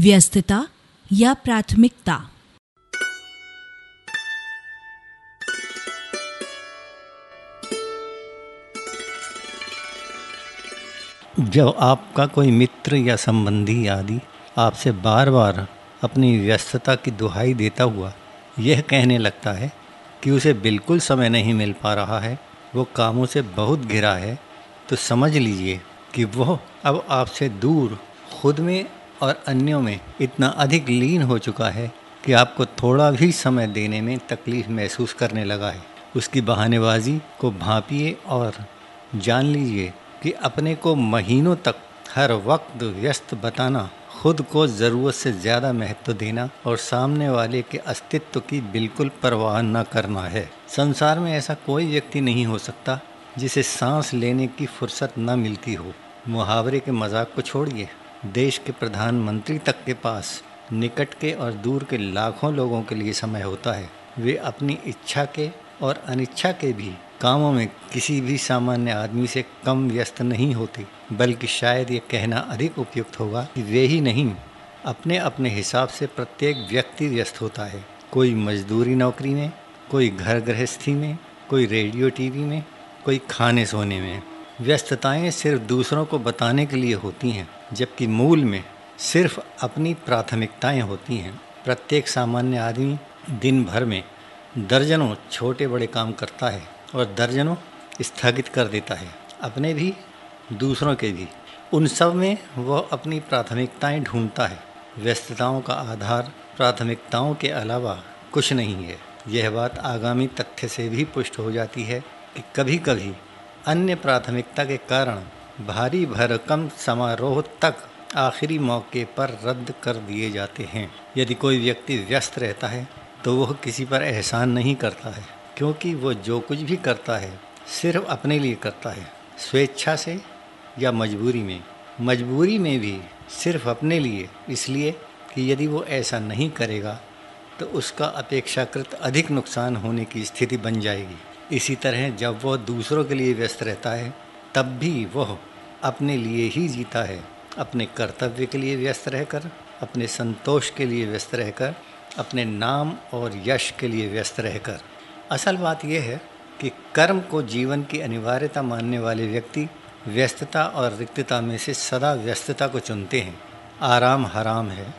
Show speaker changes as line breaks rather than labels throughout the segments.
व्यस्तता या प्राथमिकता?
जब आपका कोई मित्र या संबंधी आदि आपसे बार बार अपनी व्यस्तता की दुहाई देता हुआ यह कहने लगता है कि उसे बिल्कुल समय नहीं मिल पा रहा है, वो कामों से बहुत घिरा है तो समझ लीजिए कि वह अब आपसे दूर खुद में और अन्यों में इतना अधिक लीन हो चुका है कि आपको थोड़ा भी समय देने में तकलीफ़ महसूस करने लगा है। उसकी बहानेबाजी को भांपिए और जान लीजिए कि अपने को महीनों तक हर वक्त व्यस्त बताना, खुद को ज़रूरत से ज़्यादा महत्व देना और सामने वाले के अस्तित्व की बिल्कुल परवाह न करना है। संसार में ऐसा कोई व्यक्ति नहीं हो सकता जिसे सांस लेने की फुर्सत न मिलती हो। मुहावरे के मज़ाक को छोड़िए। देश के प्रधानमंत्री तक के पास, निकट के और दूर के लाखों लोगों के लिए समय होता है। वे अपनी इच्छा के और अनिच्छा के भी कामों में किसी भी सामान्य आदमी से कम व्यस्त नहीं होते, बल्कि शायद ये कहना अधिक उपयुक्त होगा कि वे ही नहीं अपने अपने हिसाब से प्रत्येक व्यक्ति व्यस्त होता है। कोई मजदूरी नौकरी में, कोई घर गृहस्थी में, कोई रेडियो टीवी में, कोई खाने सोने में। व्यस्तताएँ सिर्फ़ दूसरों को बताने के लिए होती हैं। जबकि मूल में सिर्फ़ अपनी प्राथमिकताएँ होती हैं। प्रत्येक सामान्य आदमी दिन भर में दर्जनों छोटे बड़े काम करता है और दर्जनों स्थगित कर देता है। अपने भी, दूसरों के भी। उन सब में वह अपनी प्राथमिकताएँ ढूंढता है। व्यस्तताओं का आधार प्राथमिकताओं के अलावा कुछ नहीं है। यह बात आगामी तथ्य से भी पुष्ट हो जाती है कि कभी कभी अन्य प्राथमिकता के कारण भारी भरकम समारोह तक आखिरी मौके पर रद्द कर दिए जाते हैं। यदि कोई व्यक्ति व्यस्त रहता है तो वह किसी पर एहसान नहीं करता है, क्योंकि वह जो कुछ भी करता है, सिर्फ़ अपने लिए करता है, स्वेच्छा से या मजबूरी में। मजबूरी में भी सिर्फ़ अपने लिए, इसलिए कि यदि वो ऐसा नहीं करेगा तो उसका अपेक्षाकृत अधिक नुकसान होने की स्थिति बन जाएगी। इसी तरह जब वह दूसरों के लिए व्यस्त रहता है, तब भी वह अपने लिए ही जीता है। अपने कर्तव्य के लिए व्यस्त रहकर, अपने संतोष के लिए व्यस्त रहकर, अपने नाम और यश के लिए व्यस्त रहकर। असल बात यह है कि कर्म को जीवन की अनिवार्यता मानने वाले व्यक्ति व्यस्तता और रिक्तता में से सदा व्यस्तता को चुनते हैं। आराम हराम है।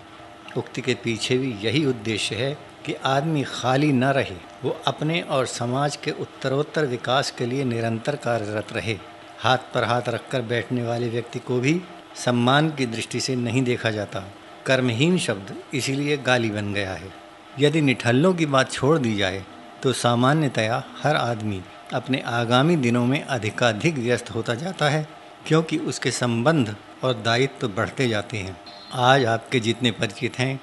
उक्ति के पीछे भी यही उद्देश्य है कि आदमी खाली न रहे, वो अपने और समाज के उत्तरोत्तर विकास के लिए निरंतर कार्यरत रहे। हाथ पर हाथ रखकर बैठने वाले व्यक्ति को भी सम्मान की दृष्टि से नहीं देखा जाता। कर्महीन शब्द इसीलिए गाली बन गया है। यदि निठल्लों की बात छोड़ दी जाए तो सामान्यतया हर आदमी अपने आगामी दिनों में अधिकाधिक व्यस्त होता जाता है, क्योंकि उसके संबंध और दायित्व तो बढ़ते जाते हैं। आज आपके जितने परिचित हैं,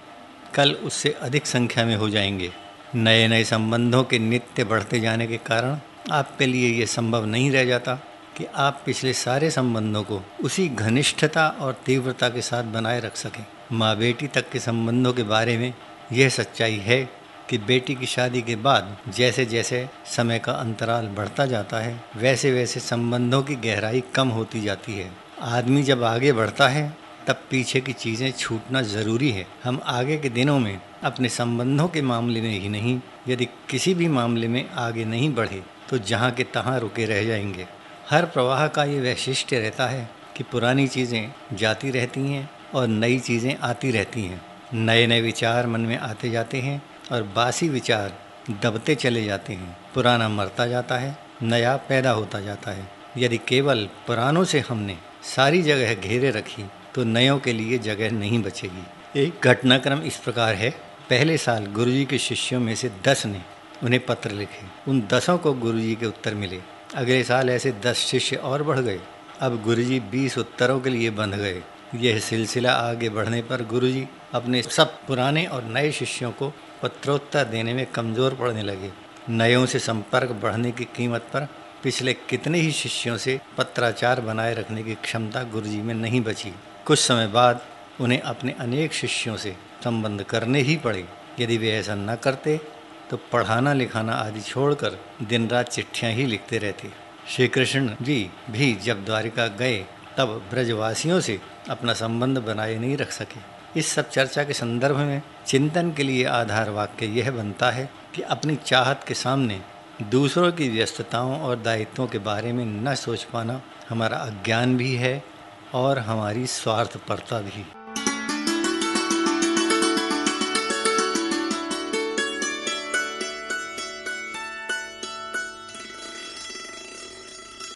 कल उससे अधिक संख्या में हो जाएँगे। नए नए संबंधों के नित्य बढ़ते जाने के कारण आपके लिए ये संभव नहीं रह जाता। कि आप पिछले सारे संबंधों को उसी घनिष्ठता और तीव्रता के साथ बनाए रख सकें। माँ बेटी तक के संबंधों के बारे में यह सच्चाई है कि बेटी की शादी के बाद जैसे जैसे समय का अंतराल बढ़ता जाता है वैसे वैसे संबंधों की गहराई कम होती जाती है। आदमी जब आगे बढ़ता है, तब पीछे की चीज़ें छूटना ज़रूरी है। हम आगे के दिनों में अपने संबंधों के मामले में ही नहीं, यदि किसी भी मामले में आगे नहीं बढ़े तो जहाँ के तहाँ रुके रह जाएँगे। हर प्रवाह का ये वैशिष्ट्य रहता है कि पुरानी चीज़ें जाती रहती हैं और नई चीज़ें आती रहती हैं। नए नए विचार मन में आते जाते हैं और बासी विचार दबते चले जाते हैं। पुराना मरता जाता है, नया पैदा होता जाता है। यदि केवल पुरानों से हमने सारी जगह घेरे रखी तो नयों के लिए जगह नहीं बचेगी। एक घटनाक्रम इस प्रकार है। पहले साल गुरुजी के शिष्यों में से दस ने उन्हें पत्र लिखे। उन दसों को गुरुजी के उत्तर मिले। अगले साल ऐसे दस शिष्य और बढ़ गए। अब गुरुजी बीस उत्तरों के लिए बंध गए। यह सिलसिला आगे बढ़ने पर गुरुजी अपने सब पुराने और नए शिष्यों को पत्रोत्तर देने में कमज़ोर पड़ने लगे। नयों से संपर्क बढ़ने की कीमत पर पिछले कितने ही शिष्यों से पत्राचार बनाए रखने की क्षमता गुरुजी में नहीं बची। कुछ समय बाद उन्हें अपने अनेक शिष्यों से संबंध करने ही पड़े। यदि वे ऐसा न करते तो पढ़ाना लिखाना आदि छोड़कर दिन रात चिट्ठियाँ ही लिखते रहते। श्री कृष्ण जी भी जब द्वारिका गए, तब ब्रजवासियों से अपना संबंध बनाए नहीं रख सके। इस सब चर्चा के संदर्भ में चिंतन के लिए आधार वाक्य यह बनता है कि अपनी चाहत के सामने दूसरों की व्यस्तताओं और दायित्वों के बारे में न सोच पाना हमारा अज्ञान भी है और हमारी स्वार्थपरता भी।